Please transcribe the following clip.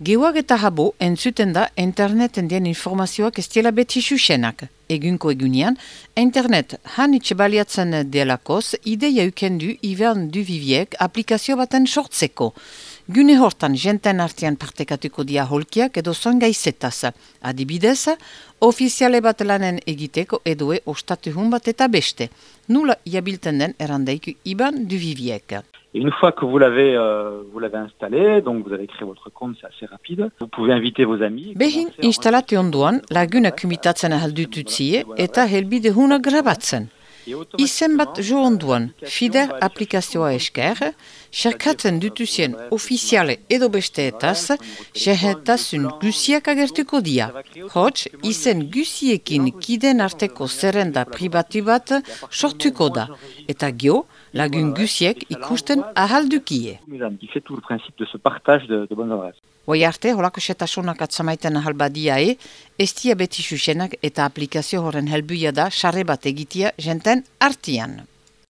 Geuak eta habo entzuten da interneten dien informazioak ez diela beti susenak. Egunko egunean, internet hanitxe baliatzen delakoz, ideia ukendu Ivan Duviviek aplikazio baten sortzeko. Gune hortan jenten artean partekatuko dia holkiak edo zon gaizetaz. Adibidez, ofiziale bat lanen egiteko edoe ostatuhun bat eta beste. Nula iabilten den erandaiku Ivan Duviviek. Et une fois que vous l'avez euh, vous l'avez installé, donc vous avez créé votre compte, c'est assez rapide. Vous pouvez inviter vos amis. Behin instalatu onduan, laguna kumitatzen ahaldututzie eta helbide huna grabatzen. Izen bat jo onduan, FIDER aplikazioa esker, xerkatzen dutuzien ofiziale edo besteetaz, xerretasun gusiak agertuko dia. Hots, izen gusiekin kiden arteko zerrenda pribati bat sortuko da. Eta gio, lagun gusiek ikusten ahaldukie. Fait tout le principe de ce partage. Hoi arte, holako setasunak atzamaiten ahal badiae, ez beti susenak eta aplikazio horren helbuia da, sarre bat egitia jenten artian.